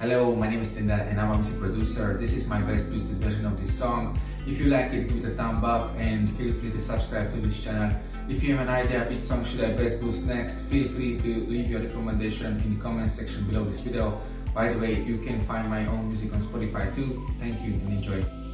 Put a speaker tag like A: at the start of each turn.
A: Hello, my name is Tinda and I'm a music producer. This is my best boosted version of this song. If you like it, give it a thumb up and feel free to subscribe to this channel. If you have an idea which song should I best boost next, feel free to leave your recommendation in the comment section below this video. By the way, you can find my own music on Spotify too. Thank you and enjoy.